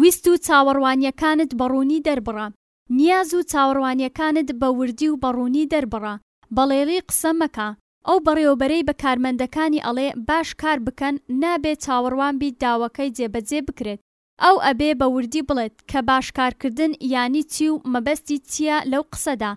ویست و چاوەڕوانییەکانت بە ڕوونی دەربڕە. نیاز و چاوەڕوانییەکانت بە وردی و بە ڕوونی دەربڕە، بەڵێڵی قسە مەکە. ئەو بەڕێوەبەرەی بە کارمەندەکانی ئەڵێ باش کار بکەن نابێ چاوەڕوان بیت داوەکەی جێبەجێ بکرێت. ئەو ئەبێ بە وردی بڵێت کە باش کارکردن یانی چی و مەبەستی چییە لەو قسەدا.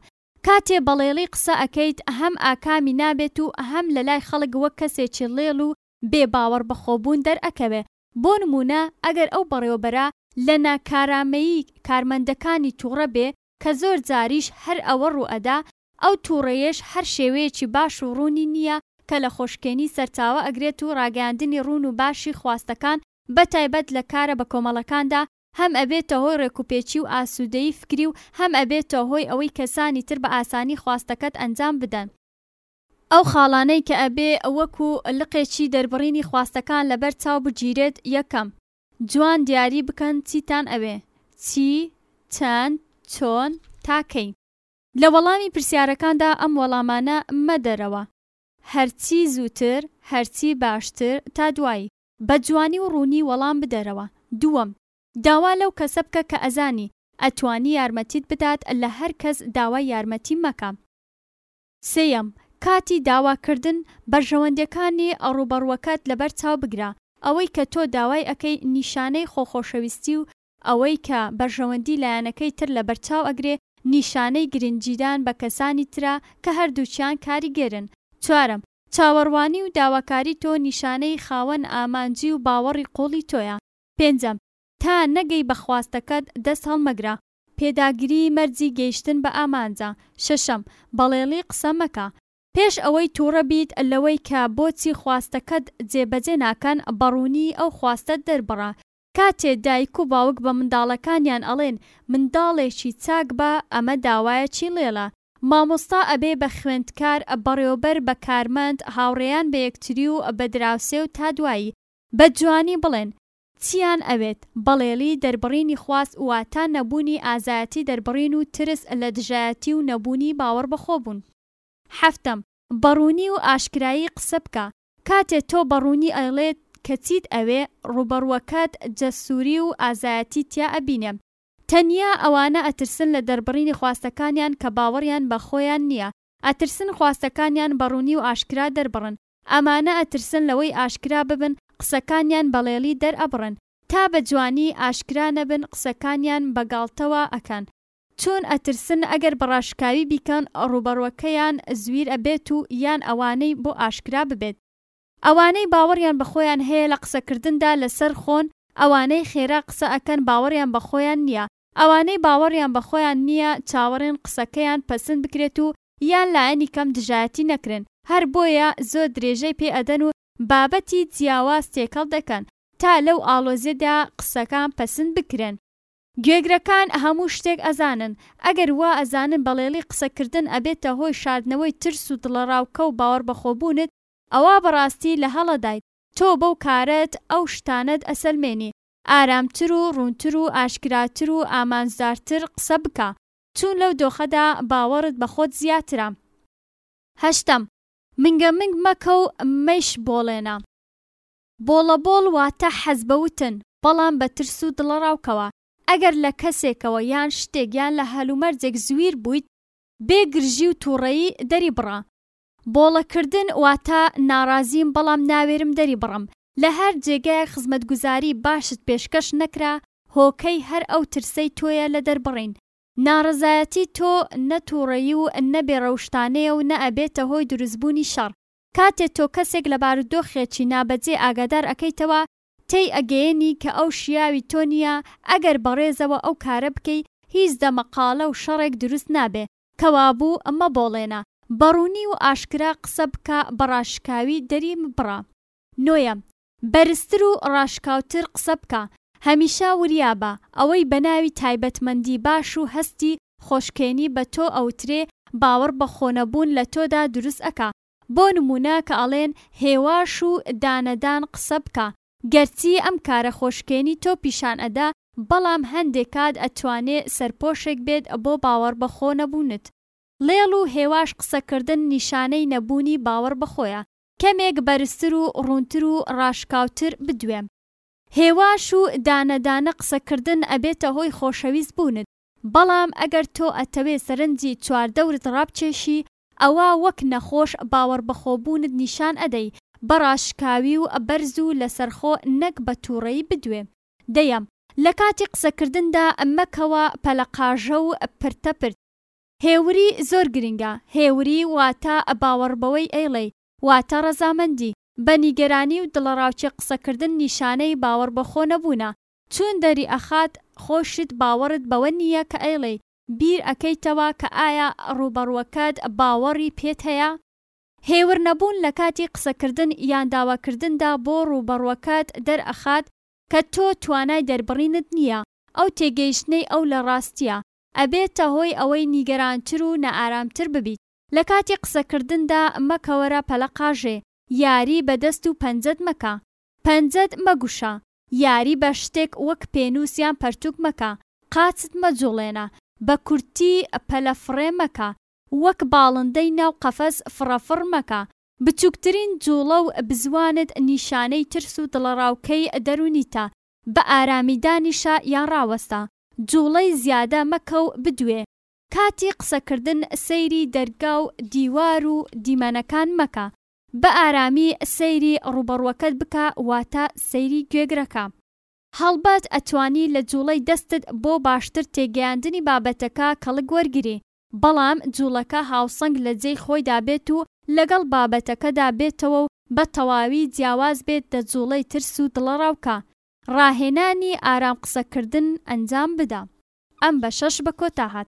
کاتێ بەڵێڵی قسە ئەکەیت هەم ئاکامی نابێت و هەم لە لای خەڵک وەک کەسێکی ڵێڵ و بێ باوەڕ بەخۆبوون دەرئەکەوێ بۆ نموونە ئەگەر ئەو بەڕێوەبەرە لە ناکارامەیی کارمەندەکانی تووڕە بێ کە زۆر جاریش هەر ئەوە ڕووئەدا، ئەو تووڕەیەش هەر شێوەیەکی باش و ڕوونی نییە کە لە خۆشکێنی سەرچاوە ئەگرێت و ڕاگەیاندنی ڕوون و باشی خواستەکان بەتایبەت لە کارە بەکۆمەڵەکاندا هەم ئەبێتە هۆی ڕێکوپێکی و ئاسوودەیی فکری و هەم ئەبێتە هۆی ئەوەی کەسانی تر بە ئاسانی خواستەکەت ئەنجام بدەن. ئەو خاڵانەی کە ئەبێ وەکو لقێکی دەربڕینی خواستەکان لەبەر چاو بگیرێت یەکەم، جوان دیاری بکەن چیتان ئەوێ، چی، چەند، چۆن، تا کەی. لە وەڵامی پرسیارەکاندا ئەم وەڵامانە مەدەرەوە، هەرچی زووتر، هەرچی باشتر، تا دوایی. بە جوانی و ڕوونی وەڵام بدەرەوە. دووەم، داوا لەو کەسە بکە کە ئەزانی ئەتوانی یارمەتیت بدات، لە هەر کەس داوای یارمەتی مەکە. سێیەم، کاتی داواکردن، بەرژەوەندیەکانی ئەڕوبەڕوەکەت لەبەر چاو بگرە، ئەوەی کە تۆ داوای ئەکەی نیشانەی خۆخۆشەویستی و ئەوەی کە بەرژەوەندی لایەنەکەی تر لەبەر چاو ئەگرێ نیشانەی گرنگیدان بە کەسانی ترە کە هەردوکیان کاریگەرن. چوارەم، چاوەڕوانی و داواکاری تۆ نیشانەی خاوەن ئامانجی و باوەڕی قوڵی تۆیە. پێنجەم، تا نەگەی بە خواستەکەت دەست هەڵمەگرە، پێداگریی مەرجی گەیشتن بە ئامانجە. شەشەم، بەڵێڵی قسە مەکە. پێش ئەوەی تووڕە بیت لەوەی کە بۆچی خواستەکەت جێبەجێ ناکەن، بە ڕوونی ئەو خواستەت دەربڕە. کاتێ دایک و باوک بە منداڵەکانیان ئەڵێن منداڵێکی چاک بە، ئەمە داوایەکی ڵێڵە. مامۆستا ئەبێ بە خوێندکار، بەڕێوەبەر بە کارمەند، هاوڕێیان بە یەکتری و بە دراوسێ و تا دوایی، بە جوانی بڵێن، چیان ئەوێت؟ بەڵێڵی دەربڕینی خواست واتا نەبوونی ئازایەتی دەربڕین و ترس لە دژایەتی و نەبوونی باوەڕ بە خۆ بوون. حەفتەم، بە ڕوونی و ئاشکرایی قسە بکە، کاتێ تۆ بە ڕوونی ئەیڵێت کە چیت ئەوێ، ڕووبەڕووەکەت جەسووری و ئازایەتی تیا ئەبینێ. تەنیا ئەوانە ئەترسن لە دەربڕینی خواستەکانیان کە باوەڕیان بە خۆیان نییە، ئەترسن خواستەکانیان بە ڕوونی و ئاشکرا دەربڕن، ئەمانە ئەترسن لەوەی ئاشکرا ببن قسەکانیان بەڵێڵی دەر ئەبڕن تا بە جوانی ئاشکرا نەبن قسەکانیان بە گاڵتەوە ئەکەن چوون ئەترسن ئەگەر بەڕاشکاوی بیکەن ڕووبەڕوەکەیان زویر ئەبێت و یان ئەوانەی بۆ ئاشکرا ببێت ئەوانەی باوەڕیان بە خۆیان هەیە لە قسەکردندا لەسەر خۆن ئەوانەی خێرا قسە ئەکەن باوەڕیان بە خۆیان نیە ئەوانەی باوەڕیان بە خۆیان نییە چاوەڕێن قسەکەیان پەسند بکرێت و یان لایەنی کەم دژایەتی نەکرێن، هەر بۆیە زۆر درێژەی پێ ئەدەن و بابەتی جیاواز تێکەڵ دەکەن تا لەو ئاڵۆزیەدا قسەکان پەسند بکرێن. گوێگرەکان هەموو شتێک ئەزانن، ئەگەر وا ئەزانن بەڵێڵی قسە کردن ئەبێتە هۆی شاردنەوەی ترس و دڵەڕاوکە و باوەڕبەخۆبوونت، ئەوا بەڕاستی لە هەڵەدایت، تۆ بەو کارەت ئەو شتانەت ئەسەلمێنی، ئارامتر و ڕوونتر و ئاشکراتر و ئامانجدارتر قسە بکە، چوون لەو دۆخەدا باوەڕت بە خۆت زیاترە. هەشتەم، منگە منگ مەکە و مەیش بۆڵێنە. بۆڵەبۆڵ واتە حەز بە وتن، بەڵام بە ترس و دڵەڕاوکەوە. ئەگەر لە کەسێکەوە یان شتێک یان لە هەلومەرجێک زویر بوویت، بێ گرژی و تووڕەیی دەریبڕە. بۆڵە کردن واتە، ناڕازیم بەڵام ناوێرم دەری بڕم، لە هەر جێگایەک خزمەتگوزاری باشت پێشکەش نەکرا هۆکەی هەر ئەو ترسەی تۆیە لە دەربڕین. ناڕەزایەتی تۆ نە توڕەیی و نە بێ ڕەوشتانەیە و نە ئەبێتە هۆی دروست بوونی شەڕ. کاتێ تۆ کەسێک لە بارودۆخێکی نابەجێ ئاگادار ئەکەیتەوە تێی ئەگەیەنی کە ئەو شیاوی تۆ نیە، ئەگەر بەڕێزەوە ئەو کارە بکەی هیچ دەمەقاڵە و شەڕێک دروست نابێ، کەوابوو مەبۆڵێنە، بەڕوونی و ئاشکرا قسە بکە بە ڕاشکاوی دەری مەبڕە. نۆیەم، بەرزتر و ڕاشکاوتر قسە بکە، هەمیشە وریا بە، ئەوەی بە ناوی تایبەتمەندی باش و هەستی خۆشکێنی بە تۆ ئەوترێ باوەڕ بە خۆ نەبوون لە تۆدا دروست ئەکا، بۆ نموونە کە ئەڵێن هێواش و دانەدان قسە بکە، گەرچی ئەم کارە خۆشکێنی تۆ پیشان ئەدا بەڵام هەندێ کات ئەتوانێ سەرپۆشێک بێت بۆ باوەڕ بە خۆ نەبوونت. ڵێڵ و هێواش قسە کردن نیشانەی نەبوونی باوەڕ بە خۆیە. کەمێک بەرزتر و ڕوونتر و ڕاشکاوتر بدوێم. هێواش و دانە دانە قسە کردن ئەبێتە هۆی خۆشەویست بوونت بەڵام ئەگەر تۆ ئەتەوێ سەرنجی چواردەورت ڕابکێشی ئەوا وەک نەخۆش باوەڕبەخۆبوونت نیشان ئەدەی بە ڕاشکاوی و بەرز و لەسەرخۆ نەک بە تووڕەیی بدوێ. دەیەم، لە کاتی قسەکردندا مەکەوە پەلەقاژە و پرتەپرت. هێوری زۆر گرنگە، هێوری واتە باوەڕبەوەی ئەیڵێی، واتە ڕەزامەندی. بە نیگەرانی و دڵەڕاوکێ قسەکردن نیشانەی باوەڕبەخۆنەبوونە، چوون دەریئەخات خۆشت باوەڕت بەوە نییە کە ئەیڵێی، بیر ئەکەیتەوە کە ئایا ڕووبەڕووەکەت باوەڕی پێت هەیە؟ هێور نەبوون لە کاتی قسەکردن یان داواکردندا بۆ ڕووبەڕووەکەت دەرئەخات کە تۆ توانای دەربڕینت نییە، ئەو تێگەیشتنەی ئەو لە ڕاستییە ئەبێتە هۆی ئەوەی نیگەرانتر و نائارامتر ببیت. لە کاتی قسەکردندا مەکەوەرە پەلەقاژێ، یاری بە دەست و پەنجەت مەکە، پەنجەت مەگوشە، یاری بە شتێک وەک پێنووس یان پەرتووک مەکە، قاچت مەجووڵێنە، بە کورتی پەلە فڕێ مەکە، وەک باڵندەی ناو قەفەز فڕەفڕ مەکە، بچووکترین جووڵە و بزوانت نیشانەی ترس و دڵەڕاوکێی دەروونیتە، بە ئارامی دانیشە یان ڕاوەستە، جووڵەی زیادە مەکە و بدوێ، کاتی قسەکردن سەیری دەرگا و دیوار و دیمەنەکان مەکە، بە ئارامی سەیری ڕووبەڕووەکەت بکە واتە سەیری گوێگرەکە. هەڵبەت ئەتوانی لە جوڵەی دەستت بۆ باشتر تێگەیاندنی بابەتەکە کەڵک وەرگری بەڵام جوڵەکە هاوسەنگ لە جێی خۆیدا بێت و لەگەڵ بابەتەکەدا بێتەوە و بە تەواوی جیاواز بێت دە جوڵەی ترس و دڵەڕاوکە ڕاهێنانی ئارام قسەکردن ئەنجام بدە. ئەم بەشەش بە کۆتا هات.